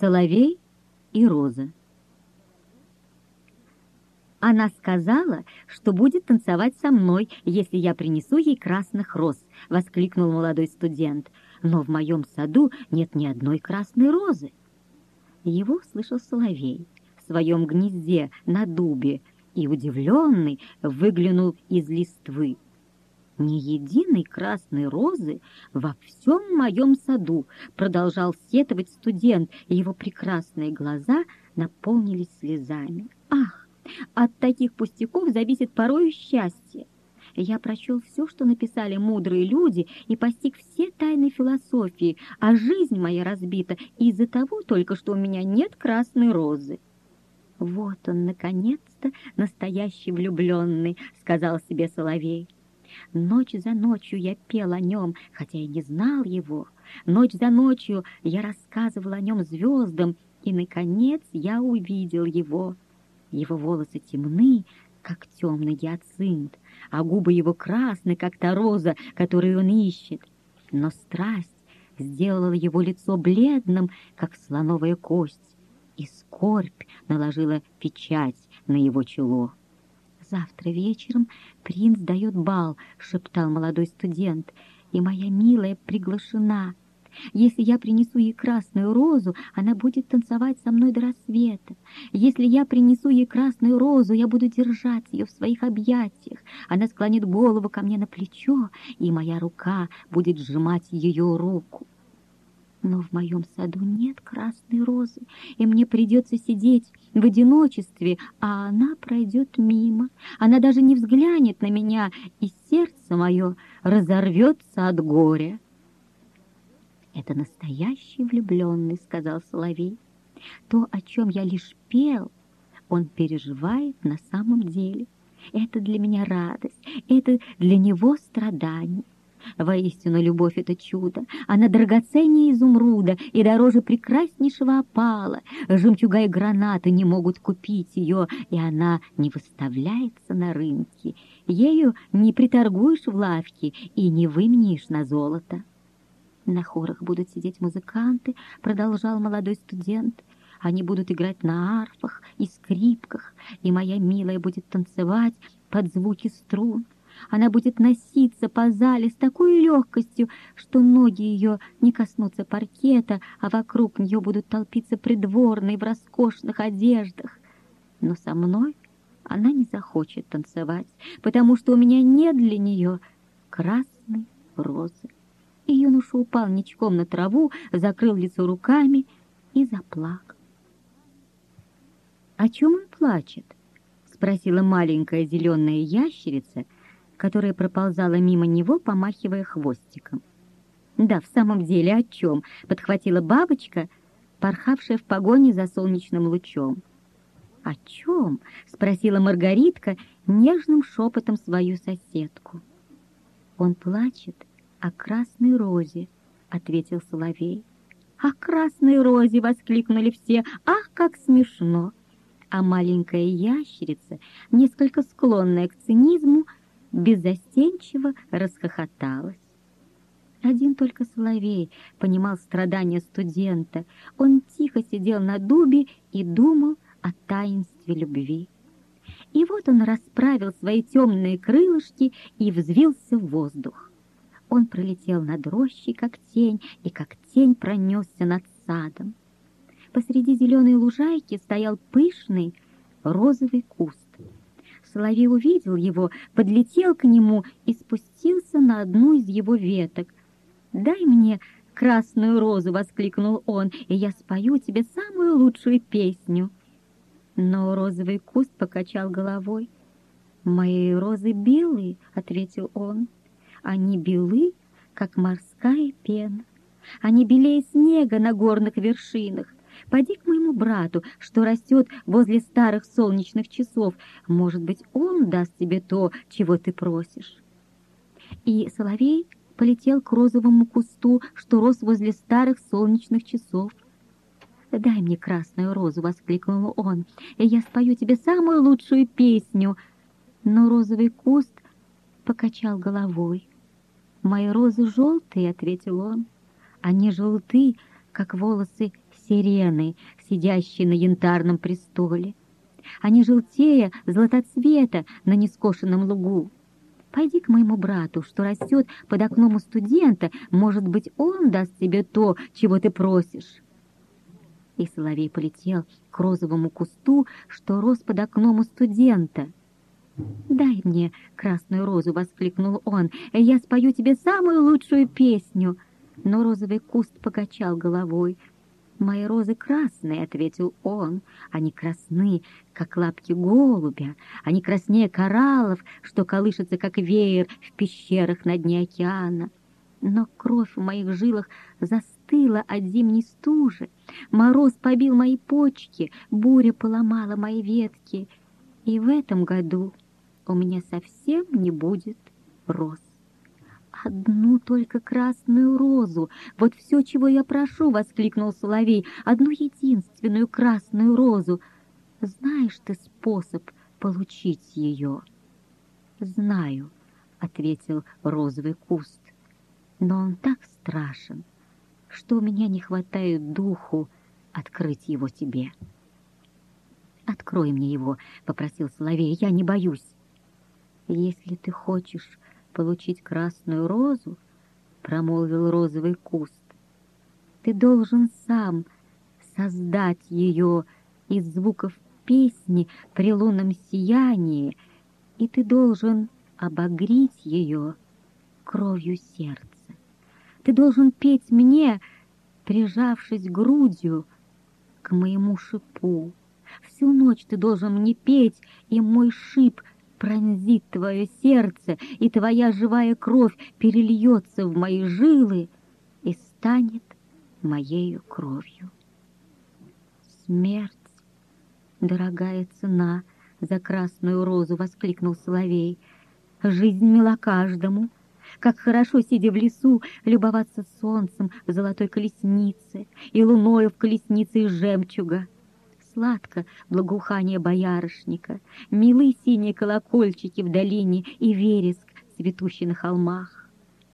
Соловей и Роза. Она сказала, что будет танцевать со мной, если я принесу ей красных роз, воскликнул молодой студент. Но в моем саду нет ни одной красной розы. Его слышал соловей в своем гнезде на дубе и, удивленный, выглянул из листвы. Ни единой красной розы во всем моем саду, продолжал сетовать студент, и его прекрасные глаза наполнились слезами. Ах, от таких пустяков зависит порою счастье. Я прочел все, что написали мудрые люди, и постиг все тайны философии, а жизнь моя разбита из-за того только, что у меня нет красной розы. «Вот он, наконец-то, настоящий влюбленный», — сказал себе Соловей. Ночь за ночью я пел о нем, хотя и не знал его. Ночь за ночью я рассказывал о нем звездам, и, наконец, я увидел его. Его волосы темны, как темный гиацинт, а губы его красны, как та роза, которую он ищет. Но страсть сделала его лицо бледным, как слоновая кость, и скорбь наложила печать на его чело завтра вечером принц дает бал», — шептал молодой студент, «и моя милая приглашена. Если я принесу ей красную розу, она будет танцевать со мной до рассвета. Если я принесу ей красную розу, я буду держать ее в своих объятиях. Она склонит голову ко мне на плечо, и моя рука будет сжимать ее руку. Но в моем саду нет красной розы, и мне придется сидеть в одиночестве, а она пройдет мимо. Она даже не взглянет на меня, и сердце мое разорвется от горя. «Это настоящий влюбленный», — сказал Соловей. «То, о чем я лишь пел, он переживает на самом деле. Это для меня радость, это для него страдание. Воистину, любовь — это чудо. Она драгоценнее изумруда и дороже прекраснейшего опала. Жемчуга и гранаты не могут купить ее, и она не выставляется на рынке. Ею не приторгуешь в лавке и не выменишь на золото. На хорах будут сидеть музыканты, продолжал молодой студент. Они будут играть на арфах и скрипках, и моя милая будет танцевать под звуки струн. Она будет носиться по зале с такой легкостью, что ноги ее не коснутся паркета, а вокруг нее будут толпиться придворные в роскошных одеждах. Но со мной она не захочет танцевать, потому что у меня нет для нее красной розы. И юноша упал ничком на траву, закрыл лицо руками и заплакал. «О чем он плачет?» — спросила маленькая зеленая ящерица — которая проползала мимо него, помахивая хвостиком. «Да, в самом деле, о чем?» — подхватила бабочка, порхавшая в погоне за солнечным лучом. «О чем?» — спросила Маргаритка нежным шепотом свою соседку. «Он плачет о красной розе», — ответил Соловей. «О красной розе!» — воскликнули все. «Ах, как смешно!» А маленькая ящерица, несколько склонная к цинизму, — беззастенчиво расхохоталась. Один только Соловей понимал страдания студента. Он тихо сидел на дубе и думал о таинстве любви. И вот он расправил свои темные крылышки и взвился в воздух. Он пролетел над рощей, как тень, и как тень пронесся над садом. Посреди зеленой лужайки стоял пышный розовый куст. Соловей увидел его, подлетел к нему и спустился на одну из его веток. «Дай мне красную розу!» — воскликнул он, «и я спою тебе самую лучшую песню». Но розовый куст покачал головой. «Мои розы белые», — ответил он. «Они белы, как морская пена. Они белее снега на горных вершинах. Поди к моему брату, что растет возле старых солнечных часов. Может быть, он даст тебе то, чего ты просишь. И соловей полетел к розовому кусту, что рос возле старых солнечных часов. «Дай мне красную розу!» — воскликнул он. «И я спою тебе самую лучшую песню!» Но розовый куст покачал головой. «Мои розы желтые!» — ответил он. «Они желты, как волосы сирены, сидящие на янтарном престоле. Они желтее златоцвета на нескошенном лугу. Пойди к моему брату, что растет под окном у студента, может быть, он даст тебе то, чего ты просишь. И соловей полетел к розовому кусту, что рос под окном у студента. «Дай мне красную розу!» — воскликнул он. «Я спою тебе самую лучшую песню!» Но розовый куст покачал головой. «Мои розы красные», — ответил он. «Они красны, как лапки голубя. Они краснее кораллов, что колышется, как веер в пещерах на дне океана. Но кровь в моих жилах застыла от зимней стужи. Мороз побил мои почки, буря поломала мои ветки. И в этом году у меня совсем не будет роз. «Одну только красную розу! Вот все, чего я прошу!» — воскликнул Соловей. «Одну единственную красную розу! Знаешь ты способ получить ее?» «Знаю», — ответил розовый куст. «Но он так страшен, что у меня не хватает духу открыть его тебе». «Открой мне его», — попросил Соловей, — «я не боюсь». «Если ты хочешь получить красную розу, — промолвил розовый куст, — ты должен сам создать ее из звуков песни при лунном сиянии, и ты должен обогреть ее кровью сердца. Ты должен петь мне, прижавшись грудью к моему шипу. Всю ночь ты должен мне петь, и мой шип пронзит твое сердце, и твоя живая кровь перельется в мои жилы и станет моею кровью. Смерть, дорогая цена за красную розу, воскликнул Соловей. Жизнь мила каждому, как хорошо, сидя в лесу, любоваться солнцем в золотой колеснице и луною в колеснице из жемчуга сладко благоухание боярышника, милые синие колокольчики в долине и вереск, цветущий на холмах.